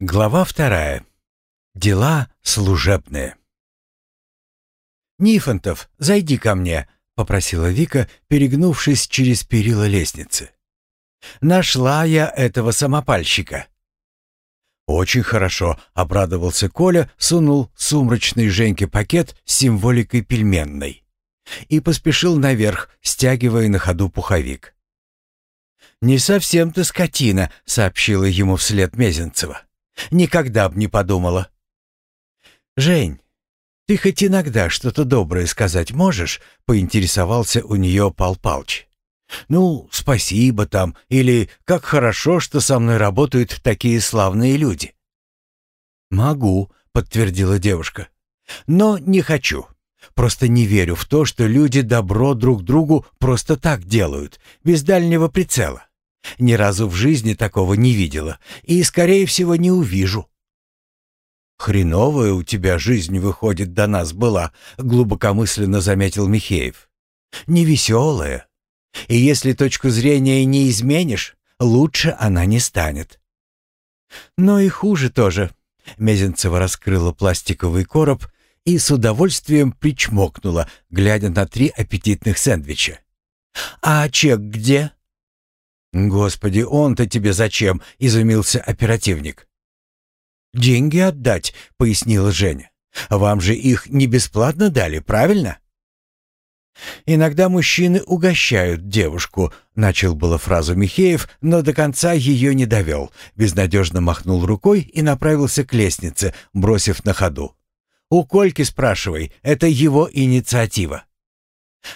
Глава вторая. Дела служебные. «Нифонтов, зайди ко мне», — попросила Вика, перегнувшись через перила лестницы. «Нашла я этого самопальщика». «Очень хорошо», — обрадовался Коля, сунул сумрачный Женьке пакет с символикой пельменной и поспешил наверх, стягивая на ходу пуховик. «Не совсем ты скотина», — сообщила ему вслед Мезенцева. Никогда б не подумала. «Жень, ты хоть иногда что-то доброе сказать можешь?» — поинтересовался у нее Пал Палч. «Ну, спасибо там, или как хорошо, что со мной работают такие славные люди». «Могу», — подтвердила девушка. «Но не хочу. Просто не верю в то, что люди добро друг другу просто так делают, без дальнего прицела. Ни разу в жизни такого не видела и, скорее всего, не увижу. «Хреновая у тебя жизнь, выходит, до нас была», — глубокомысленно заметил Михеев. «Невеселая. И если точку зрения не изменишь, лучше она не станет». «Но и хуже тоже», — Мезенцева раскрыла пластиковый короб и с удовольствием причмокнула, глядя на три аппетитных сэндвича. «А чек где?» «Господи, он-то тебе зачем?» — изумился оперативник. «Деньги отдать», — пояснила Женя. «Вам же их не бесплатно дали, правильно?» «Иногда мужчины угощают девушку», — начал было фразу Михеев, но до конца ее не довел, безнадежно махнул рукой и направился к лестнице, бросив на ходу. «У Кольки спрашивай, это его инициатива».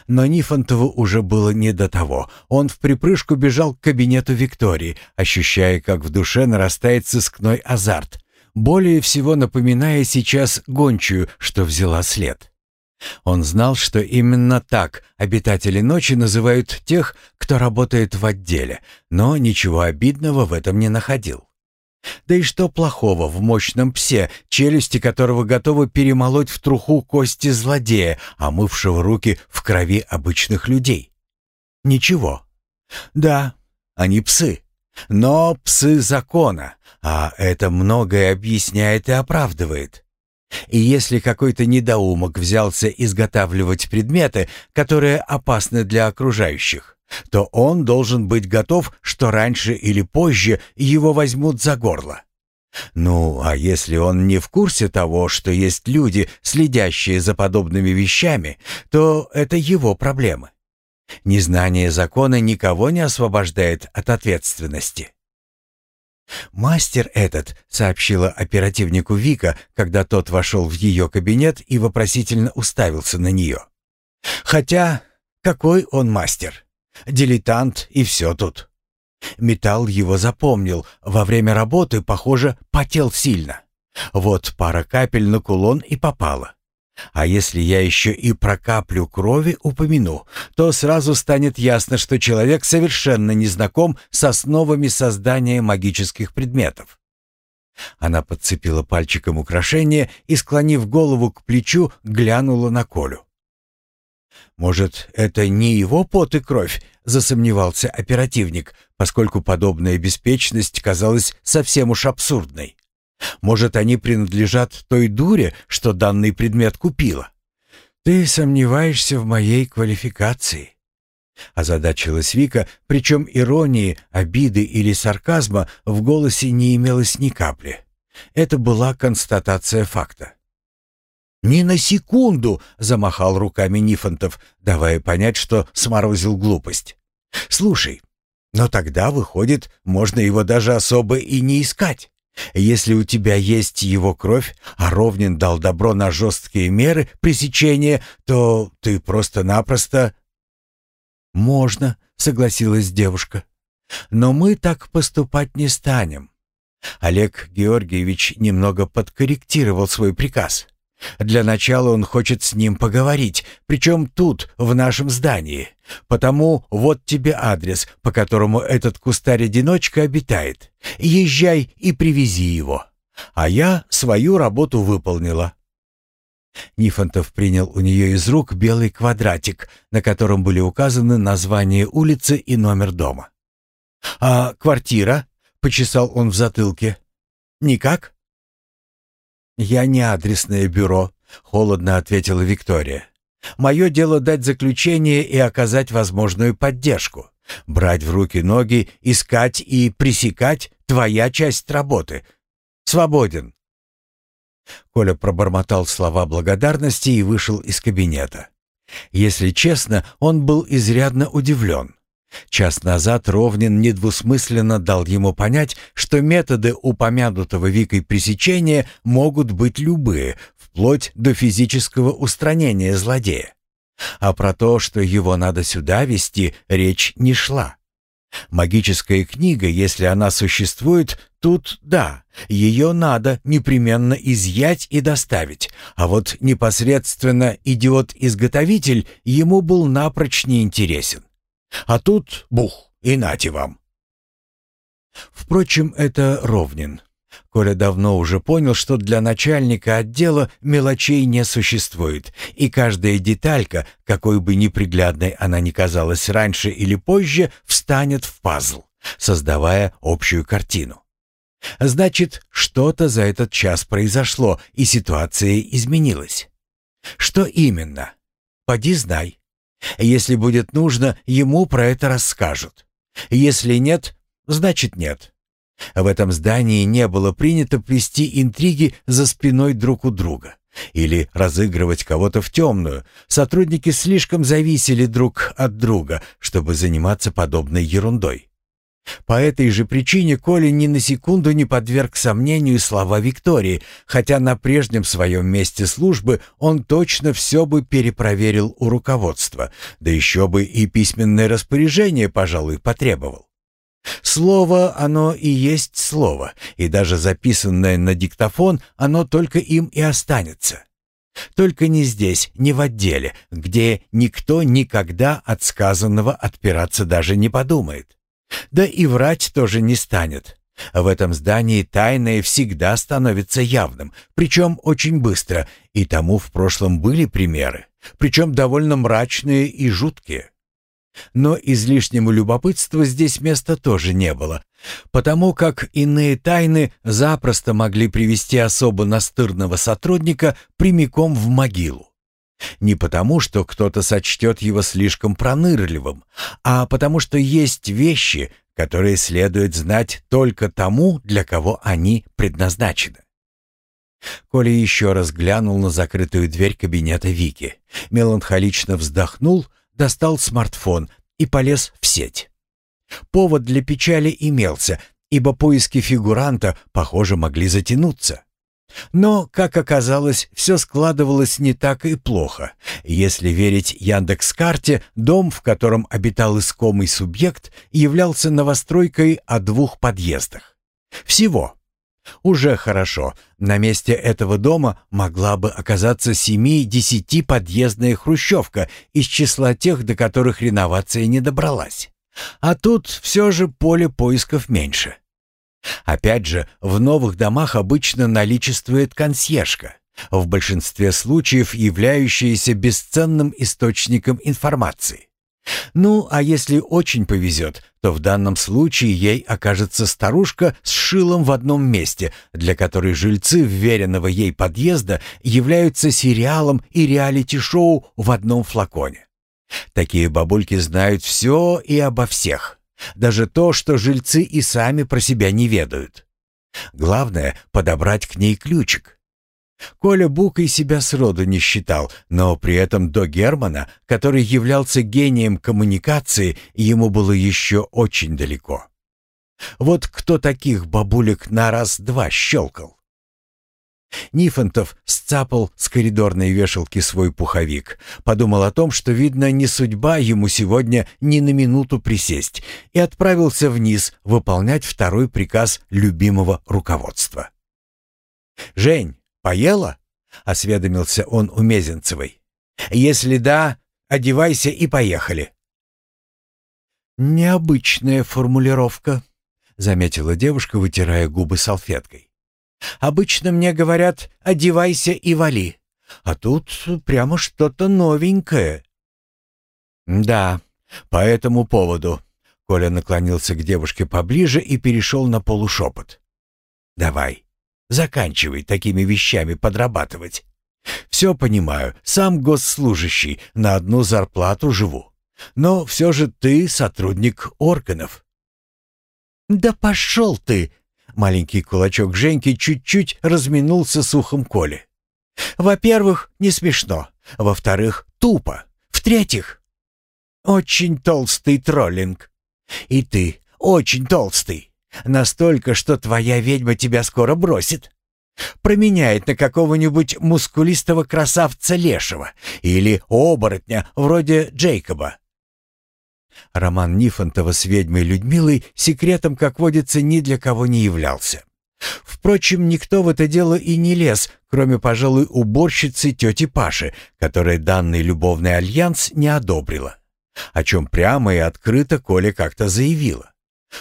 Но Нифонтову уже было не до того. Он в припрыжку бежал к кабинету Виктории, ощущая, как в душе нарастает сыскной азарт, более всего напоминая сейчас гончую, что взяла след. Он знал, что именно так обитатели ночи называют тех, кто работает в отделе, но ничего обидного в этом не находил. Да и что плохого в мощном псе, челюсти которого готовы перемолоть в труху кости злодея, омывшего руки в крови обычных людей? Ничего. Да, они псы. Но псы закона, а это многое объясняет и оправдывает. И если какой-то недоумок взялся изготавливать предметы, которые опасны для окружающих, то он должен быть готов, что раньше или позже его возьмут за горло. Ну, а если он не в курсе того, что есть люди, следящие за подобными вещами, то это его проблемы. Незнание закона никого не освобождает от ответственности. «Мастер этот», — сообщила оперативнику Вика, когда тот вошел в ее кабинет и вопросительно уставился на нее. «Хотя, какой он мастер? Дилетант и все тут. Металл его запомнил, во время работы, похоже, потел сильно. Вот пара капель на кулон и попала. А если я еще и про каплю крови упомяну, то сразу станет ясно, что человек совершенно не знаком с основами создания магических предметов. Она подцепила пальчиком украшение и, склонив голову к плечу, глянула на Колю. «Может, это не его пот и кровь?» — засомневался оперативник, поскольку подобная беспечность казалась совсем уж абсурдной. «Может, они принадлежат той дуре, что данный предмет купила?» «Ты сомневаешься в моей квалификации?» Озадачилась Вика, причем иронии, обиды или сарказма в голосе не имелось ни капли. Это была констатация факта. «Ни на секунду!» — замахал руками Нифонтов, давая понять, что сморозил глупость. «Слушай, но тогда, выходит, можно его даже особо и не искать. Если у тебя есть его кровь, а Ровнин дал добро на жесткие меры пресечения, то ты просто-напросто...» «Можно», — согласилась девушка. «Но мы так поступать не станем». Олег Георгиевич немного подкорректировал свой приказ. Для начала он хочет с ним поговорить, причем тут, в нашем здании. Потому вот тебе адрес, по которому этот кустарь-одиночка обитает. Езжай и привези его. А я свою работу выполнила». Нифонтов принял у нее из рук белый квадратик, на котором были указаны название улицы и номер дома. «А квартира?» — почесал он в затылке. Никак?» «Я не адресное бюро», — холодно ответила Виктория. «Мое дело дать заключение и оказать возможную поддержку. Брать в руки ноги, искать и пресекать — твоя часть работы. Свободен». Коля пробормотал слова благодарности и вышел из кабинета. Если честно, он был изрядно удивлен. Час назад Ровнин недвусмысленно дал ему понять, что методы упомянутого Викой пресечения могут быть любые, вплоть до физического устранения злодея. А про то, что его надо сюда вести, речь не шла. Магическая книга, если она существует, тут да, ее надо непременно изъять и доставить, а вот непосредственно идиот-изготовитель ему был напрочь неинтересен. А тут бух, и нате вам. Впрочем, это Ровнин. Коля давно уже понял, что для начальника отдела мелочей не существует, и каждая деталька, какой бы неприглядной она ни казалась раньше или позже, встанет в пазл, создавая общую картину. Значит, что-то за этот час произошло, и ситуация изменилась. Что именно? Поди знай. Если будет нужно, ему про это расскажут. Если нет, значит нет. В этом здании не было принято плести интриги за спиной друг у друга или разыгрывать кого-то в темную. Сотрудники слишком зависели друг от друга, чтобы заниматься подобной ерундой. По этой же причине Коля ни на секунду не подверг сомнению слова Виктории, хотя на прежнем своем месте службы он точно все бы перепроверил у руководства, да еще бы и письменное распоряжение, пожалуй, потребовал. Слово оно и есть слово, и даже записанное на диктофон оно только им и останется. Только не здесь, не в отделе, где никто никогда от сказанного отпираться даже не подумает. Да и врать тоже не станет. В этом здании тайное всегда становится явным, причем очень быстро, и тому в прошлом были примеры, причем довольно мрачные и жуткие. Но излишнему любопытству здесь места тоже не было, потому как иные тайны запросто могли привести особо настырного сотрудника прямиком в могилу. Не потому, что кто-то сочтет его слишком пронырливым, а потому что есть вещи, которые следует знать только тому, для кого они предназначены. Коля еще раз глянул на закрытую дверь кабинета Вики, меланхолично вздохнул — достал смартфон и полез в сеть. Повод для печали имелся, ибо поиски фигуранта, похоже, могли затянуться. Но, как оказалось, все складывалось не так и плохо. Если верить Яндекс-карте, дом, в котором обитал искомый субъект, являлся новостройкой о двух подъездах. Всего. Уже хорошо. На месте этого дома могла бы оказаться семи-десяти подъездная хрущевка из числа тех, до которых реновация не добралась. А тут все же поле поисков меньше. Опять же, в новых домах обычно наличествует консьержка, в большинстве случаев являющаяся бесценным источником информации. Ну, а если очень повезет, то в данном случае ей окажется старушка с шилом в одном месте, для которой жильцы вверенного ей подъезда являются сериалом и реалити-шоу в одном флаконе. Такие бабульки знают все и обо всех, даже то, что жильцы и сами про себя не ведают. Главное — подобрать к ней ключик. Коля Букой себя сроду не считал, но при этом до Германа, который являлся гением коммуникации, ему было еще очень далеко. Вот кто таких бабулек на раз-два щелкал? Нифонтов сцапал с коридорной вешалки свой пуховик, подумал о том, что, видно, не судьба ему сегодня ни на минуту присесть, и отправился вниз выполнять второй приказ любимого руководства. «Жень, «Поела?» — осведомился он у Мезенцевой. «Если да, одевайся и поехали». «Необычная формулировка», — заметила девушка, вытирая губы салфеткой. «Обычно мне говорят «одевайся и вали», а тут прямо что-то новенькое». «Да, по этому поводу», — Коля наклонился к девушке поближе и перешел на полушепот. «Давай, заканчивай такими вещами подрабатывать. Все понимаю, сам госслужащий, на одну зарплату живу. Но все же ты сотрудник органов». «Да пошел ты!» Маленький кулачок Женьки чуть-чуть разминулся с ухом Коли. «Во-первых, не смешно. Во-вторых, тупо. В-третьих, очень толстый троллинг. И ты очень толстый. Настолько, что твоя ведьма тебя скоро бросит. Променяет на какого-нибудь мускулистого красавца лешего или оборотня вроде Джейкоба. Роман Нифонтова с ведьмой Людмилой секретом, как водится, ни для кого не являлся. Впрочем, никто в это дело и не лез, кроме, пожалуй, уборщицы тети Паши, которая данный любовный альянс не одобрила. О чем прямо и открыто Коля как-то заявила.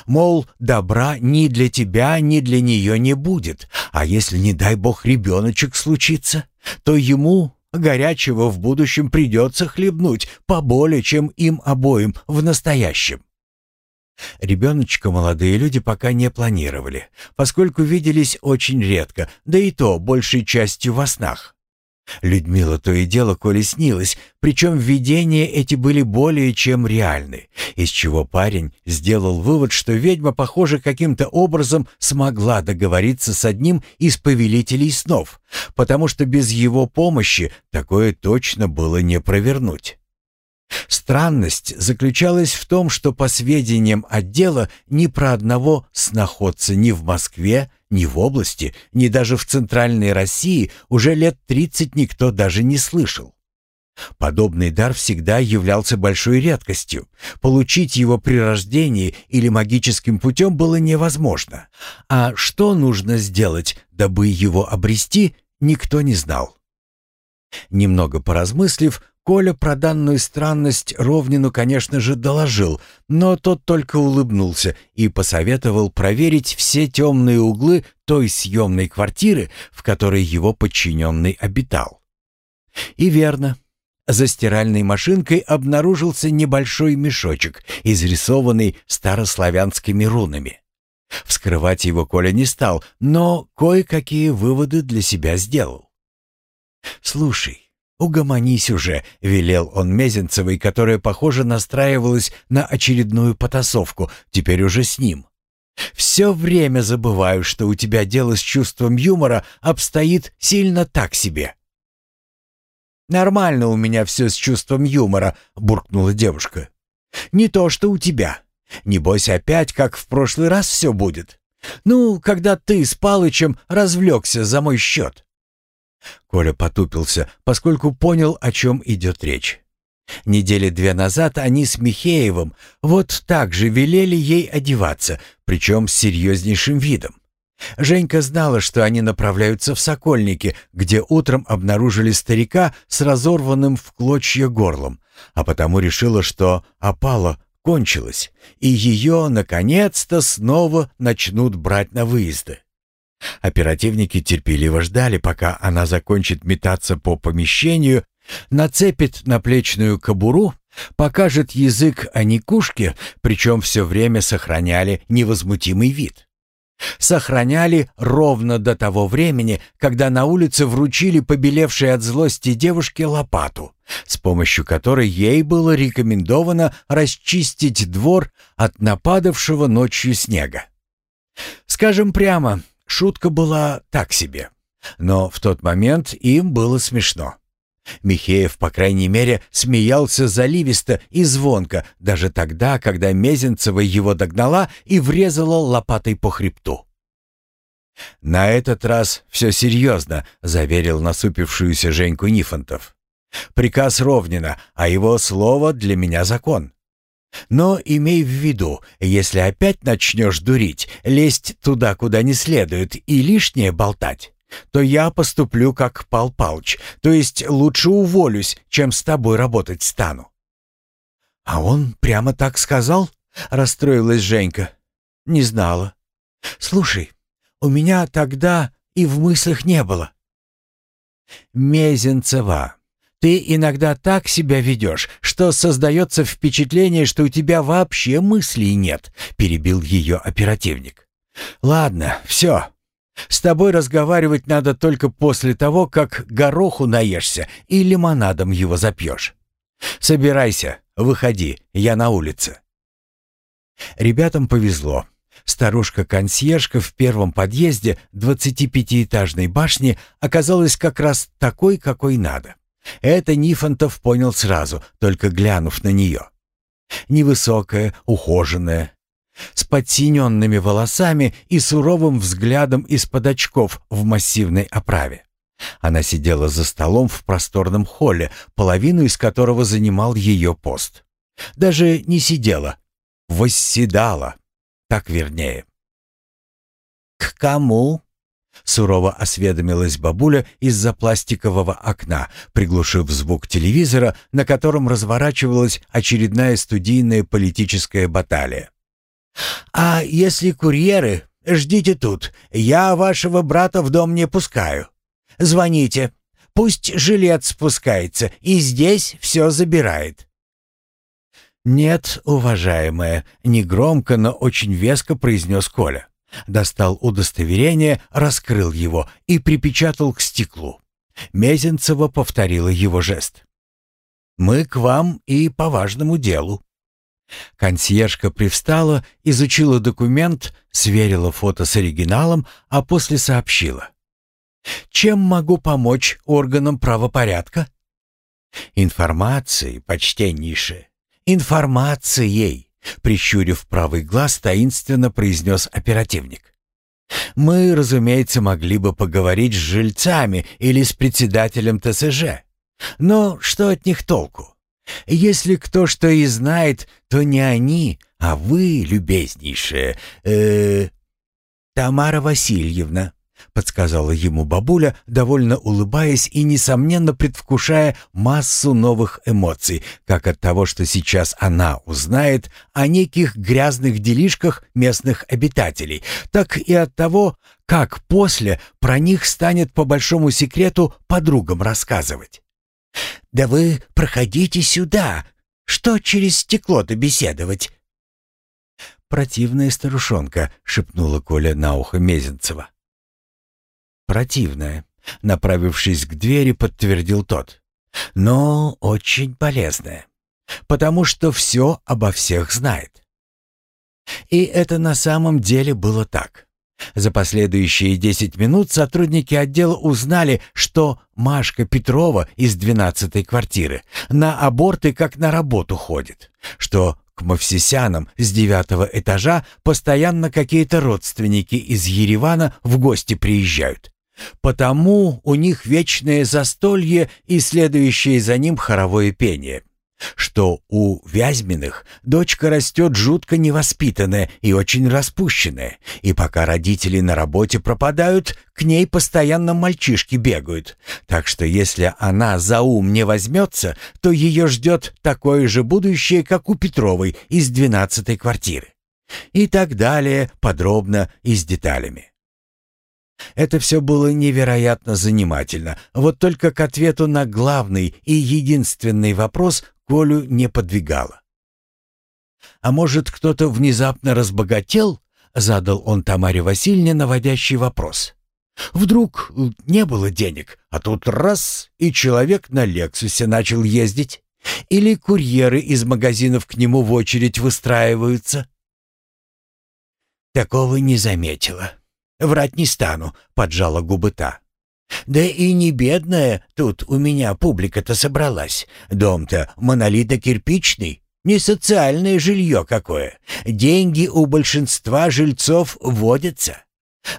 Мол, добра ни для тебя, ни для нее не будет, а если, не дай бог, ребеночек случится, то ему горячего в будущем придется хлебнуть поболее, чем им обоим в настоящем. Ребеночка молодые люди пока не планировали, поскольку виделись очень редко, да и то большей частью во снах. Людмила то и дело Коле снилось, причем видения эти были более чем реальны, из чего парень сделал вывод, что ведьма, похоже, каким-то образом смогла договориться с одним из повелителей снов, потому что без его помощи такое точно было не провернуть. Странность заключалась в том, что по сведениям отдела ни про одного сноходца ни в Москве, ни в области, ни даже в центральной России уже лет 30 никто даже не слышал. Подобный дар всегда являлся большой редкостью. Получить его при рождении или магическим путем было невозможно. А что нужно сделать, дабы его обрести, никто не знал. Немного поразмыслив, Коля про данную странность Ровнину, конечно же, доложил, но тот только улыбнулся и посоветовал проверить все темные углы той съемной квартиры, в которой его подчиненный обитал. И верно. За стиральной машинкой обнаружился небольшой мешочек, изрисованный старославянскими рунами. Вскрывать его Коля не стал, но кое-какие выводы для себя сделал. «Слушай, «Угомонись уже», — велел он Мезенцевой, которая, похоже, настраивалась на очередную потасовку, теперь уже с ним. «Все время забываю, что у тебя дело с чувством юмора обстоит сильно так себе». «Нормально у меня все с чувством юмора», — буркнула девушка. «Не то, что у тебя. Небось, опять, как в прошлый раз все будет. Ну, когда ты с Палычем развлекся за мой счет». Коля потупился, поскольку понял, о чем идет речь. Недели две назад они с Михеевым вот так же велели ей одеваться, причем с серьезнейшим видом. Женька знала, что они направляются в Сокольники, где утром обнаружили старика с разорванным в клочья горлом, а потому решила, что опала кончилась, и ее, наконец-то, снова начнут брать на выезды. Оперативники терпеливо ждали, пока она закончит метаться по помещению, нацепит наплечную кобуру, покажет язык о Никушке, причем все время сохраняли невозмутимый вид. Сохраняли ровно до того времени, когда на улице вручили побелевшей от злости девушке лопату, с помощью которой ей было рекомендовано расчистить двор от нападавшего ночью снега. Скажем прямо, Шутка была так себе. Но в тот момент им было смешно. Михеев, по крайней мере, смеялся заливисто и звонко, даже тогда, когда Мезенцева его догнала и врезала лопатой по хребту. «На этот раз все серьезно», — заверил насупившуюся Женьку Нифонтов. «Приказ Ровнина, а его слово для меня закон. Но имей в виду, если опять начнешь дурить, лезть туда, куда не следует, и лишнее болтать, то я поступлю как Пал Палыч, то есть лучше уволюсь, чем с тобой работать стану». «А он прямо так сказал?» — расстроилась Женька. «Не знала. Слушай, у меня тогда и в мыслях не было». «Мезенцева, ты иногда так себя ведешь, что создается впечатление, что у тебя вообще мыслей нет», — перебил ее оперативник. «Ладно, все. С тобой разговаривать надо только после того, как гороху наешься и лимонадом его запьешь. Собирайся, выходи, я на улице». Ребятам повезло. Старушка-консьержка в первом подъезде 25-этажной башни оказалась как раз такой, какой надо. Это Нифонтов понял сразу, только глянув на нее. Невысокая, ухоженная, с подсиненными волосами и суровым взглядом из-под очков в массивной оправе. Она сидела за столом в просторном холле, половину из которого занимал ее пост. Даже не сидела, восседала, так вернее. «К кому?» — сурово осведомилась бабуля из-за пластикового окна, приглушив звук телевизора, на котором разворачивалась очередная студийная политическая баталия. «А если курьеры, ждите тут. Я вашего брата в дом не пускаю. Звоните. Пусть жилет спускается и здесь все забирает». «Нет, уважаемая», — негромко, но очень веско произнес Коля. Достал удостоверение, раскрыл его и припечатал к стеклу. Мезенцева повторила его жест. «Мы к вам и по важному делу». Консьержка привстала, изучила документ, сверила фото с оригиналом, а после сообщила. «Чем могу помочь органам правопорядка?» «Информацией, почтеннейшая, информацией!» Прищурив правый глаз, таинственно произнес оперативник. «Мы, разумеется, могли бы поговорить с жильцами или с председателем ТСЖ. Но что от них толку? Если кто что и знает, то не они, а вы, любезнейшая, э, -э Тамара Васильевна, подсказала ему бабуля, довольно улыбаясь и несомненно предвкушая массу новых эмоций, как от того, что сейчас она узнает о неких грязных делишках местных обитателей, так и от того, как после про них станет по большому секрету подругам рассказывать. «Да вы проходите сюда. Что через стекло-то беседовать?» «Противная старушонка», — шепнула Коля на ухо Мезенцева. «Противная», — направившись к двери, подтвердил тот. «Но очень полезная, потому что все обо всех знает». И это на самом деле было так. За последующие 10 минут сотрудники отдела узнали, что Машка Петрова из 12-й квартиры на аборты как на работу ходит, что к Мавсисянам с девятого этажа постоянно какие-то родственники из Еревана в гости приезжают. Потому у них вечное застолье и следующее за ним хоровое пение что у Вязьминых дочка растет жутко невоспитанная и очень распущенная, и пока родители на работе пропадают, к ней постоянно мальчишки бегают, так что если она за ум не возьмется, то ее ждет такое же будущее, как у Петровой из двенадцатой квартиры. И так далее, подробно и с деталями. Это все было невероятно занимательно, вот только к ответу на главный и единственный вопрос Колю не подвигало. «А может, кто-то внезапно разбогател?» — задал он Тамаре Васильевне наводящий вопрос. «Вдруг не было денег, а тут раз, и человек на «Лексусе» начал ездить? Или курьеры из магазинов к нему в очередь выстраиваются?» «Такого не заметила. Врать не стану», — поджала губы та. Да и не бедная тут у меня публика-то собралась. Дом-то монолито-кирпичный, не социальное жилье какое. Деньги у большинства жильцов водятся.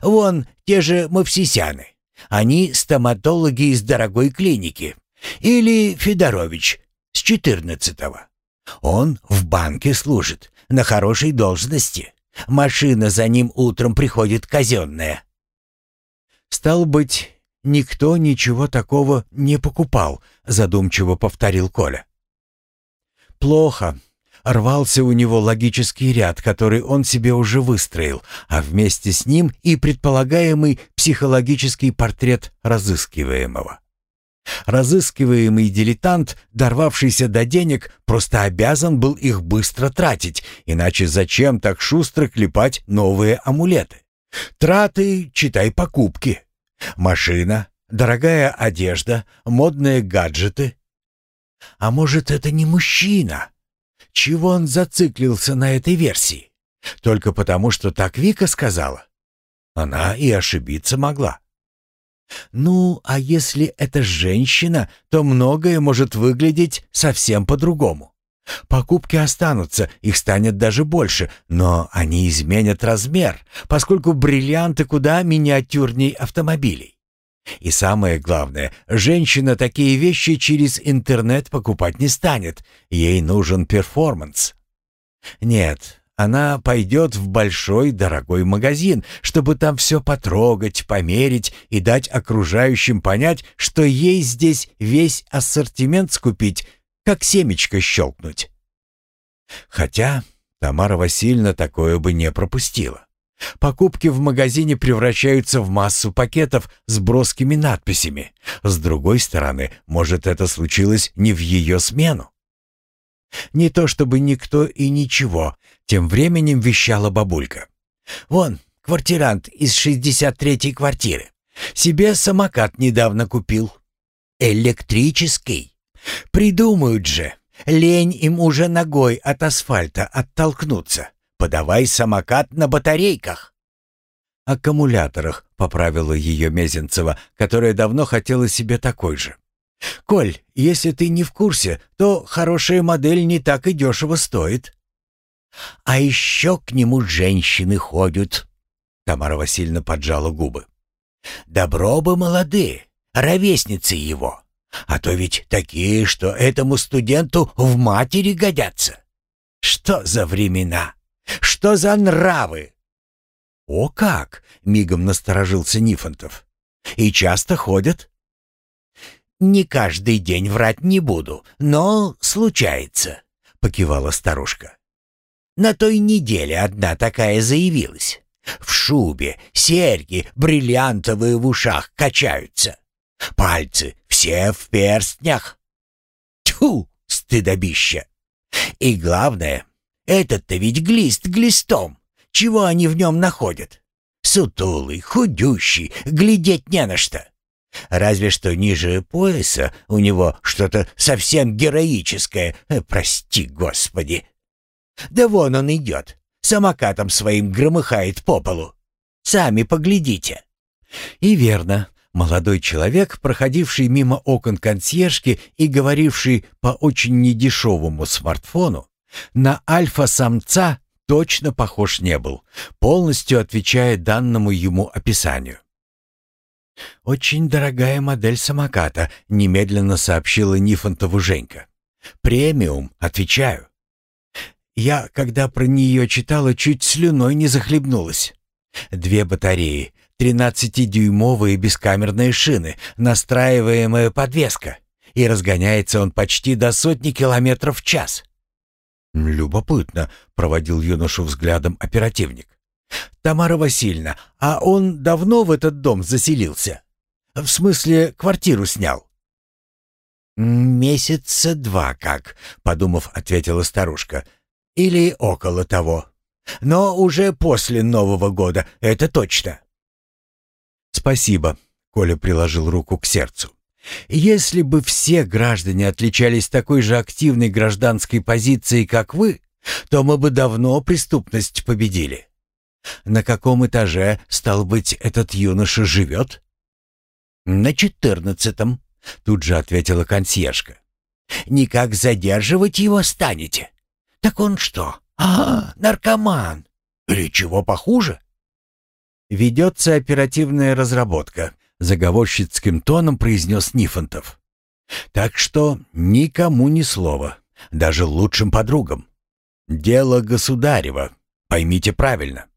Вон те же Мавсисяны. Они стоматологи из дорогой клиники. Или Федорович с четырнадцатого. Он в банке служит, на хорошей должности. Машина за ним утром приходит казенная. Стал быть, никто ничего такого не покупал», — задумчиво повторил Коля. «Плохо». Рвался у него логический ряд, который он себе уже выстроил, а вместе с ним и предполагаемый психологический портрет разыскиваемого. Разыскиваемый дилетант, дорвавшийся до денег, просто обязан был их быстро тратить, иначе зачем так шустро клепать новые амулеты? Траты, читай покупки. Машина, дорогая одежда, модные гаджеты. А может, это не мужчина? Чего он зациклился на этой версии? Только потому, что так Вика сказала? Она и ошибиться могла. Ну, а если это женщина, то многое может выглядеть совсем по-другому. Покупки останутся, их станет даже больше, но они изменят размер, поскольку бриллианты куда миниатюрней автомобилей. И самое главное, женщина такие вещи через интернет покупать не станет, ей нужен перформанс. Нет, она пойдет в большой дорогой магазин, чтобы там все потрогать, померить и дать окружающим понять, что ей здесь весь ассортимент скупить, как семечко щелкнуть. Хотя Тамара Васильевна такое бы не пропустила. Покупки в магазине превращаются в массу пакетов с броскими надписями. С другой стороны, может, это случилось не в ее смену. Не то чтобы никто и ничего, тем временем вещала бабулька. «Вон, квартирант из 63-й квартиры. Себе самокат недавно купил. Электрический. Придумают же. Лень им уже ногой от асфальта оттолкнуться. Подавай самокат на батарейках. Аккумуляторах, поправила ее Мезенцева, которая давно хотела себе такой же. «Коль, если ты не в курсе, то хорошая модель не так и дешево стоит». «А еще к нему женщины ходят», — Тамара Васильевна поджала губы. «Добро бы молодые, ровесницы его. А то ведь такие, что этому студенту в матери годятся. Что за времена? Что за нравы?» «О как!» — мигом насторожился Нифонтов. «И часто ходят?» «Не каждый день врать не буду, но случается», — покивала старушка. «На той неделе одна такая заявилась. В шубе, серьги, бриллиантовые в ушах качаются. Пальцы все в перстнях. Тьфу, стыдобище! И главное, этот-то ведь глист глистом. Чего они в нем находят? Сутулый, худющий, глядеть не на что. Разве что ниже пояса у него что-то совсем героическое, э, прости господи. Да вон он идет, самокатом своим громыхает по полу. Сами поглядите. И верно, Молодой человек, проходивший мимо окон консьержки и говоривший по очень недешевому смартфону, на альфа-самца точно похож не был, полностью отвечая данному ему описанию. «Очень дорогая модель самоката», — немедленно сообщила Нифонтову Женька. «Премиум, отвечаю». Я, когда про нее читала, чуть слюной не захлебнулась. Две батареи, 13-дюймовые бескамерные шины, настраиваемая подвеска, и разгоняется он почти до сотни километров в час. «Любопытно», — проводил юношу взглядом оперативник. «Тамара Васильевна, а он давно в этот дом заселился? В смысле, квартиру снял?» «Месяца два как», — подумав, ответила старушка. «Или около того. Но уже после Нового года, это точно». «Спасибо», — Коля приложил руку к сердцу. «Если бы все граждане отличались такой же активной гражданской позицией, как вы, то мы бы давно преступность победили. На каком этаже, стал быть, этот юноша живет?» «На четырнадцатом», — тут же ответила консьержка. «Никак задерживать его станете? Так он что, а, наркоман? Или чего похуже?» «Ведется оперативная разработка», — заговорщицким тоном произнес Нифонтов. «Так что никому ни слова, даже лучшим подругам. Дело государева, поймите правильно.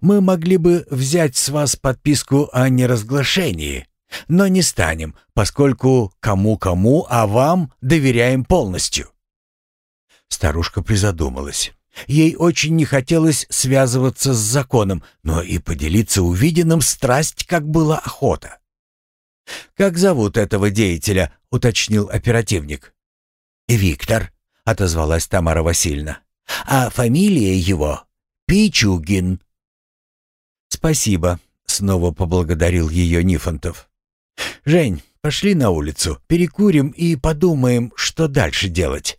Мы могли бы взять с вас подписку о неразглашении, но не станем, поскольку кому-кому, а вам доверяем полностью». Старушка призадумалась. Ей очень не хотелось связываться с законом, но и поделиться увиденным страсть, как была охота. «Как зовут этого деятеля?» — уточнил оперативник. «Виктор», — отозвалась Тамара Васильевна. «А фамилия его — Пичугин». Спасибо», — снова поблагодарил ее Нифонтов. «Жень, пошли на улицу, перекурим и подумаем, что дальше делать».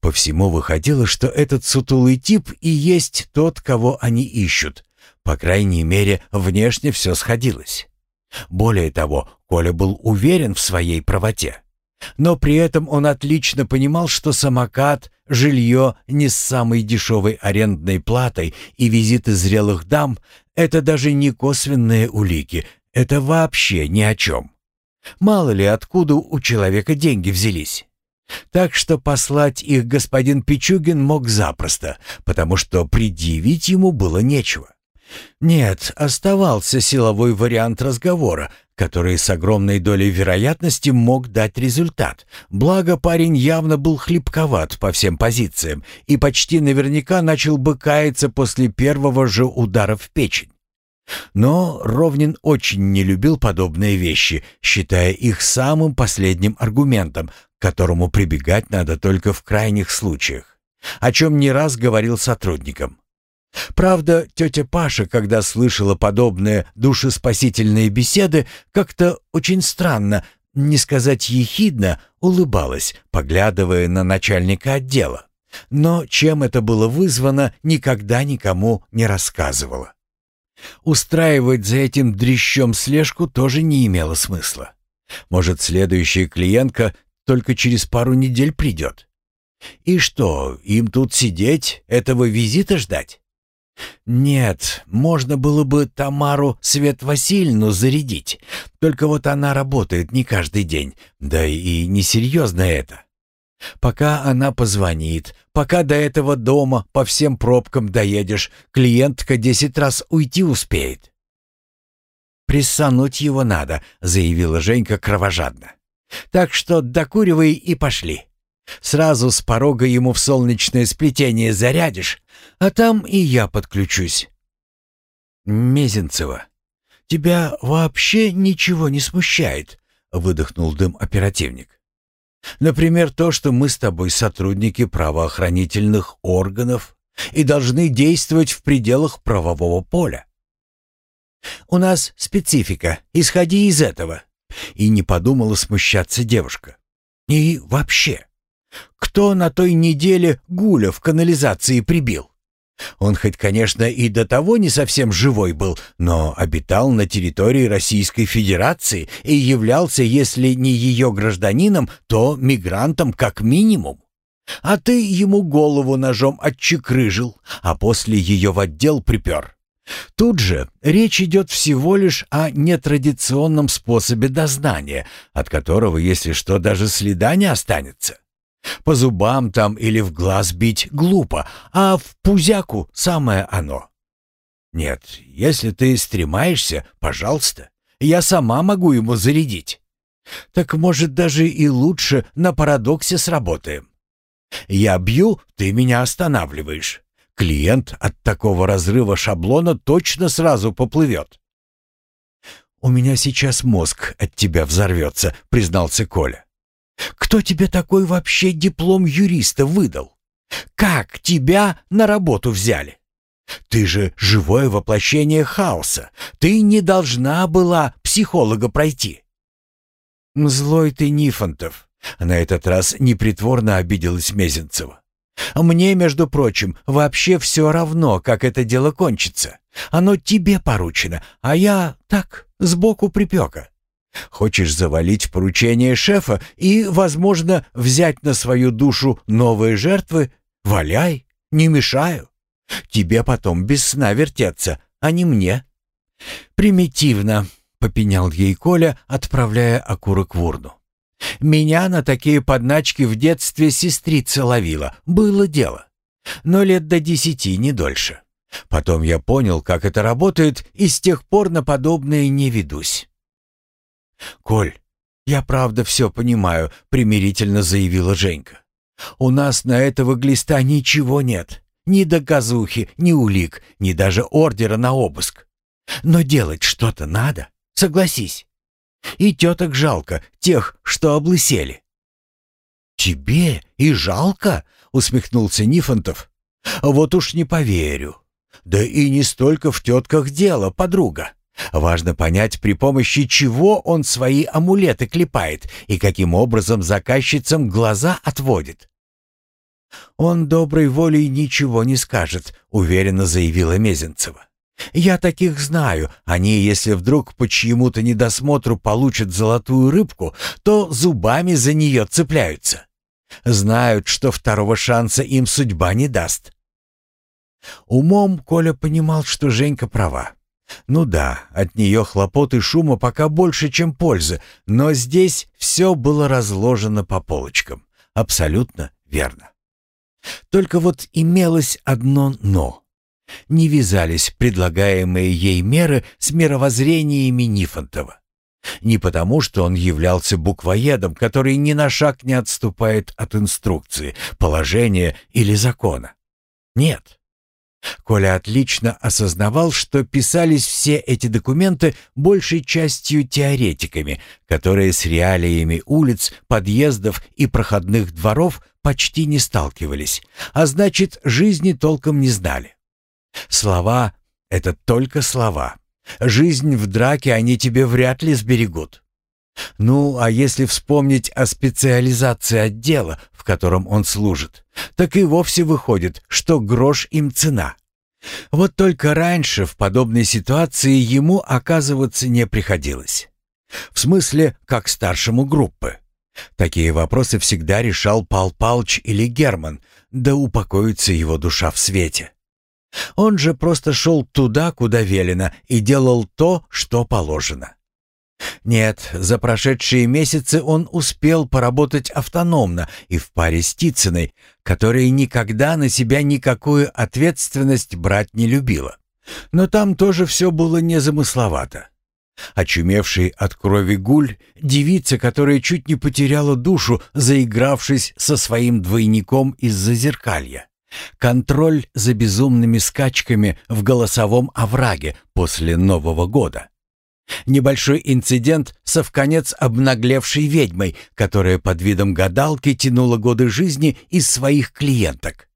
По всему выходило, что этот сутулый тип и есть тот, кого они ищут. По крайней мере, внешне все сходилось. Более того, Коля был уверен в своей правоте. Но при этом он отлично понимал, что самокат, жилье не с самой дешевой арендной платой и визиты зрелых дам — это даже не косвенные улики, это вообще ни о чем. Мало ли откуда у человека деньги взялись. Так что послать их господин Пичугин мог запросто, потому что предъявить ему было нечего. Нет, оставался силовой вариант разговора, который с огромной долей вероятности мог дать результат. Благо парень явно был хлипковат по всем позициям и почти наверняка начал бы каяться после первого же удара в печень. Но Ровнин очень не любил подобные вещи, считая их самым последним аргументом, к которому прибегать надо только в крайних случаях, о чем не раз говорил сотрудникам. Правда, тетя Паша, когда слышала подобные душеспасительные беседы, как-то очень странно, не сказать ехидно, улыбалась, поглядывая на начальника отдела. Но чем это было вызвано, никогда никому не рассказывала. Устраивать за этим дрищом слежку тоже не имело смысла. Может, следующая клиентка только через пару недель придет. И что, им тут сидеть, этого визита ждать? Нет, можно было бы Тамару Свет Васильевну зарядить. Только вот она работает не каждый день, да и несерьезно это. Пока она позвонит, пока до этого дома по всем пробкам доедешь, клиентка десять раз уйти успеет. «Прессануть его надо», — заявила Женька кровожадно. «Так что докуривай и пошли». Сразу с порога ему в солнечное сплетение зарядишь, а там и я подключусь. Мезенцева, тебя вообще ничего не смущает, выдохнул дым оперативник. Например, то, что мы с тобой сотрудники правоохранительных органов и должны действовать в пределах правового поля. У нас специфика, исходи из этого. И не подумала смущаться девушка. И вообще, кто на той неделе Гуля в канализации прибил? Он хоть, конечно, и до того не совсем живой был, но обитал на территории Российской Федерации и являлся, если не ее гражданином, то мигрантом как минимум. А ты ему голову ножом отчекрыжил, а после ее в отдел припер. Тут же речь идет всего лишь о нетрадиционном способе дознания, от которого, если что, даже следа не останется. По зубам там или в глаз бить глупо, а в пузяку самое оно. Нет, если ты стремаешься, пожалуйста, я сама могу ему зарядить. Так может даже и лучше на парадоксе сработаем. Я бью, ты меня останавливаешь. Клиент от такого разрыва шаблона точно сразу поплывет. «У меня сейчас мозг от тебя взорвется», — признался Коля. Кто тебе такой вообще диплом юриста выдал? Как тебя на работу взяли? Ты же живое воплощение хаоса. Ты не должна была психолога пройти. Злой ты, Нифонтов. На этот раз непритворно обиделась Мезенцева. Мне, между прочим, вообще все равно, как это дело кончится. Оно тебе поручено, а я так, сбоку припека. Хочешь завалить поручение шефа и, возможно, взять на свою душу новые жертвы? Валяй, не мешаю. Тебе потом без сна вертеться, а не мне. Примитивно, попенял ей Коля, отправляя окурок в урну. Меня на такие подначки в детстве сестрица ловила. Было дело. Но лет до десяти, не дольше. Потом я понял, как это работает, и с тех пор на подобное не ведусь. «Коль, я правда все понимаю», — примирительно заявила Женька. «У нас на этого глиста ничего нет. Ни доказухи, ни улик, ни даже ордера на обыск. Но делать что-то надо, согласись. И теток жалко, тех, что облысели». «Тебе и жалко?» — усмехнулся Нифонтов. «Вот уж не поверю. Да и не столько в тетках дело, подруга. Важно понять, при помощи чего он свои амулеты клепает и каким образом заказчицам глаза отводит. «Он доброй волей ничего не скажет», — уверенно заявила Мезенцева. «Я таких знаю. Они, если вдруг по чьему-то недосмотру получат золотую рыбку, то зубами за нее цепляются. Знают, что второго шанса им судьба не даст». Умом Коля понимал, что Женька права. Ну да, от нее хлопот и шума пока больше, чем пользы, но здесь все было разложено по полочкам. Абсолютно верно. Только вот имелось одно «но». Не вязались предлагаемые ей меры с мировоззрениями Нифонтова. Не потому, что он являлся буквоедом, который ни на шаг не отступает от инструкции, положения или закона. Нет. Коля отлично осознавал, что писались все эти документы большей частью теоретиками, которые с реалиями улиц, подъездов и проходных дворов почти не сталкивались, а значит, жизни толком не знали. Слова — это только слова. Жизнь в драке они тебе вряд ли сберегут. Ну, а если вспомнить о специализации отдела, в котором он служит, так и вовсе выходит, что грош им цена. Вот только раньше в подобной ситуации ему оказываться не приходилось. В смысле, как старшему группы. Такие вопросы всегда решал Пал Палч или Герман, да упокоится его душа в свете. Он же просто шел туда, куда велено, и делал то, что положено. Нет, за прошедшие месяцы он успел поработать автономно и в паре с Тицыной, которая никогда на себя никакую ответственность брать не любила. Но там тоже все было незамысловато. Очумевший от крови гуль, девица, которая чуть не потеряла душу, заигравшись со своим двойником из-за зеркалья. Контроль за безумными скачками в голосовом овраге после Нового года. Небольшой инцидент со вконец обнаглевшей ведьмой, которая под видом гадалки тянула годы жизни из своих клиенток.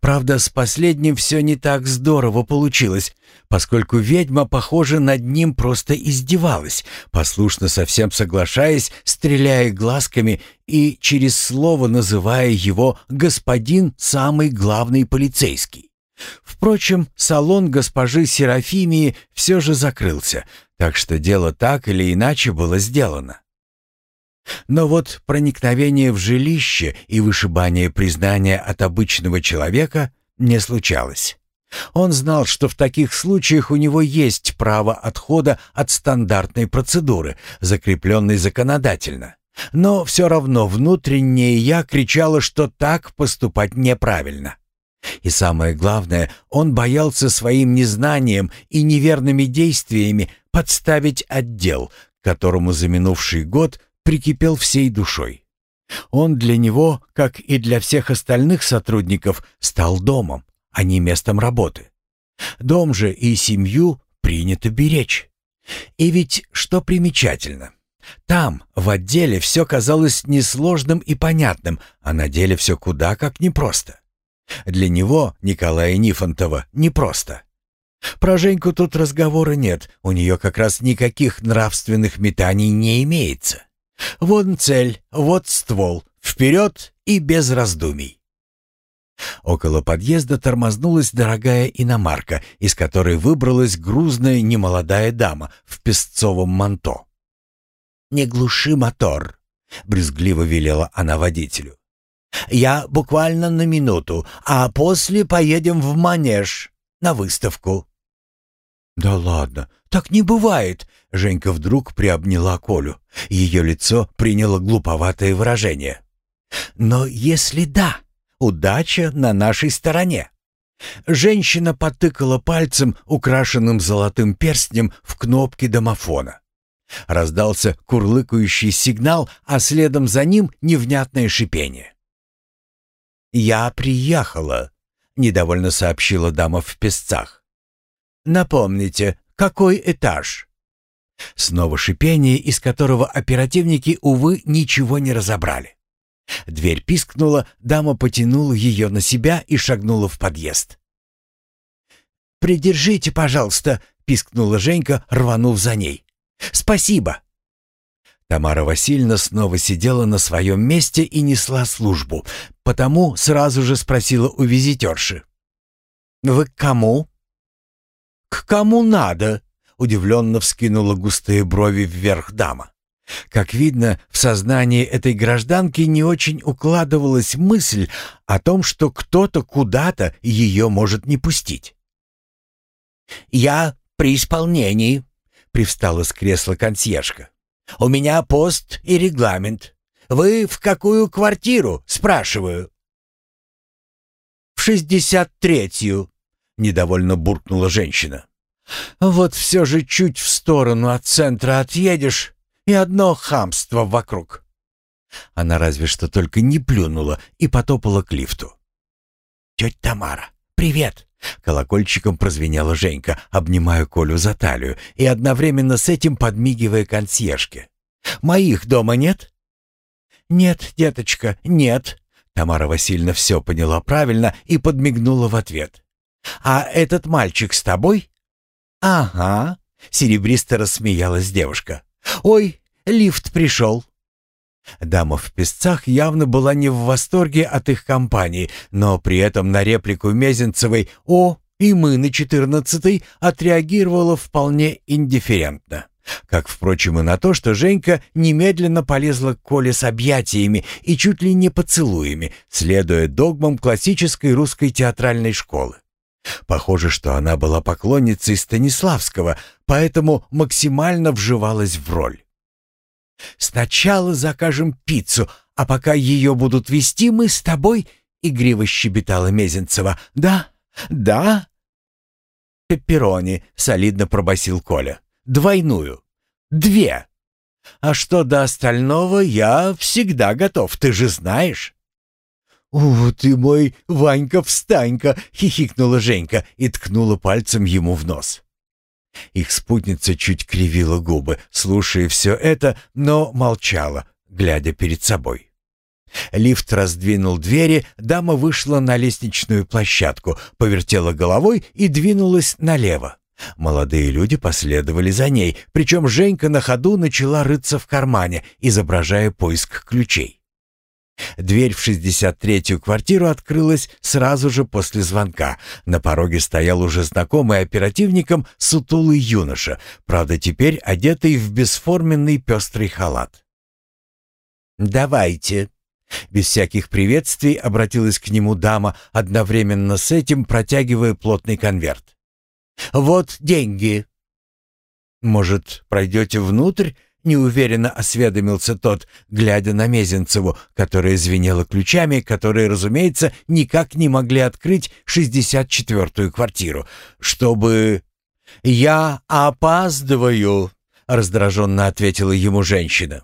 Правда, с последним все не так здорово получилось, поскольку ведьма, похоже, над ним просто издевалась, послушно совсем соглашаясь, стреляя глазками и через слово называя его «господин самый главный полицейский». Впрочем, салон госпожи Серафимии все же закрылся, так что дело так или иначе было сделано. Но вот проникновение в жилище и вышибание признания от обычного человека не случалось. Он знал, что в таких случаях у него есть право отхода от стандартной процедуры, закрепленной законодательно. Но все равно внутреннее «я» кричало, что так поступать неправильно. И самое главное, он боялся своим незнанием и неверными действиями подставить отдел, которому за минувший год прикипел всей душой. Он для него, как и для всех остальных сотрудников, стал домом, а не местом работы. Дом же и семью принято беречь. И ведь что примечательно, там, в отделе, все казалось несложным и понятным, а на деле все куда как непросто. Для него, Николая Нифонтова, непросто. Про Женьку тут разговора нет, у нее как раз никаких нравственных метаний не имеется. Вон цель, вот ствол, вперед и без раздумий. Около подъезда тормознулась дорогая иномарка, из которой выбралась грузная немолодая дама в песцовом манто. «Не глуши мотор», — брезгливо велела она водителю. «Я буквально на минуту, а после поедем в манеж на выставку». «Да ладно, так не бывает!» Женька вдруг приобняла Колю. Ее лицо приняло глуповатое выражение. «Но если да, удача на нашей стороне». Женщина потыкала пальцем, украшенным золотым перстнем, в кнопки домофона. Раздался курлыкающий сигнал, а следом за ним невнятное шипение. «Я приехала», — недовольно сообщила дама в песцах. Напомните, какой этаж?» Снова шипение, из которого оперативники, увы, ничего не разобрали. Дверь пискнула, дама потянула ее на себя и шагнула в подъезд. «Придержите, пожалуйста», — пискнула Женька, рванув за ней. «Спасибо». Тамара Васильевна снова сидела на своем месте и несла службу, потому сразу же спросила у визитерши. «Вы к кому?» «К кому надо?» — удивленно вскинула густые брови вверх дама. Как видно, в сознании этой гражданки не очень укладывалась мысль о том, что кто-то куда-то ее может не пустить. «Я при исполнении», — привстала с кресла консьержка. «У меня пост и регламент. Вы в какую квартиру?» — спрашиваю. «В шестьдесят третью», — недовольно буркнула женщина. «Вот все же чуть в сторону от центра отъедешь, и одно хамство вокруг». Она разве что только не плюнула и потопала к лифту. «Тетя Тамара, привет!» Колокольчиком прозвенела Женька, обнимая Колю за талию и одновременно с этим подмигивая консьержке. «Моих дома нет?» «Нет, деточка, нет». Тамара Васильевна все поняла правильно и подмигнула в ответ. «А этот мальчик с тобой?» «Ага», — серебристо рассмеялась девушка. «Ой, лифт пришел». Дама в песцах явно была не в восторге от их компании, но при этом на реплику Мезенцевой «О, и мы на четырнадцатой» отреагировала вполне индифферентно. Как, впрочем, и на то, что Женька немедленно полезла к Коле с объятиями и чуть ли не поцелуями, следуя догмам классической русской театральной школы. Похоже, что она была поклонницей Станиславского, поэтому максимально вживалась в роль. «Сначала закажем пиццу, а пока ее будут вести, мы с тобой...» — игриво щебетала Мезенцева. «Да, да». «Пепперони», — солидно пробасил Коля. «Двойную. Две. А что до остального, я всегда готов, ты же знаешь». «Ух ты мой, Ванька-встанька!» — хихикнула Женька и ткнула пальцем ему в нос. Их спутница чуть кривила губы, слушая все это, но молчала, глядя перед собой. Лифт раздвинул двери, дама вышла на лестничную площадку, повертела головой и двинулась налево. Молодые люди последовали за ней, причем Женька на ходу начала рыться в кармане, изображая поиск ключей. Дверь в 63-ю квартиру открылась сразу же после звонка. На пороге стоял уже знакомый оперативником сутулый юноша, правда теперь одетый в бесформенный пестрый халат. «Давайте», без всяких приветствий обратилась к нему дама, одновременно с этим протягивая плотный конверт. «Вот деньги». «Может, пройдете внутрь?» Неуверенно осведомился тот, глядя на Мезенцеву, которая звенела ключами, которые, разумеется, никак не могли открыть шестьдесят четвертую квартиру, чтобы... «Я опаздываю», — раздраженно ответила ему женщина.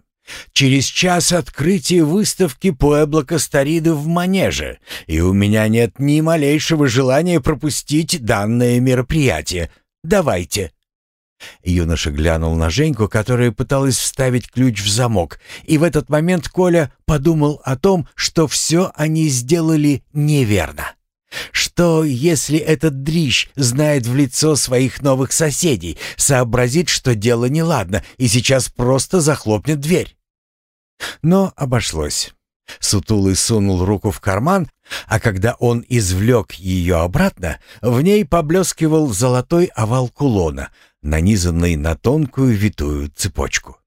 «Через час открытие выставки Пуэбло Кастариды в Манеже, и у меня нет ни малейшего желания пропустить данное мероприятие. Давайте». Юноша глянул на Женьку, которая пыталась вставить ключ в замок, и в этот момент Коля подумал о том, что все они сделали неверно. Что, если этот дрищ знает в лицо своих новых соседей, сообразит, что дело неладно, и сейчас просто захлопнет дверь? Но обошлось. Сутулый сунул руку в карман, а когда он извлек ее обратно, в ней поблескивал золотой овал кулона, нанизанный на тонкую витую цепочку.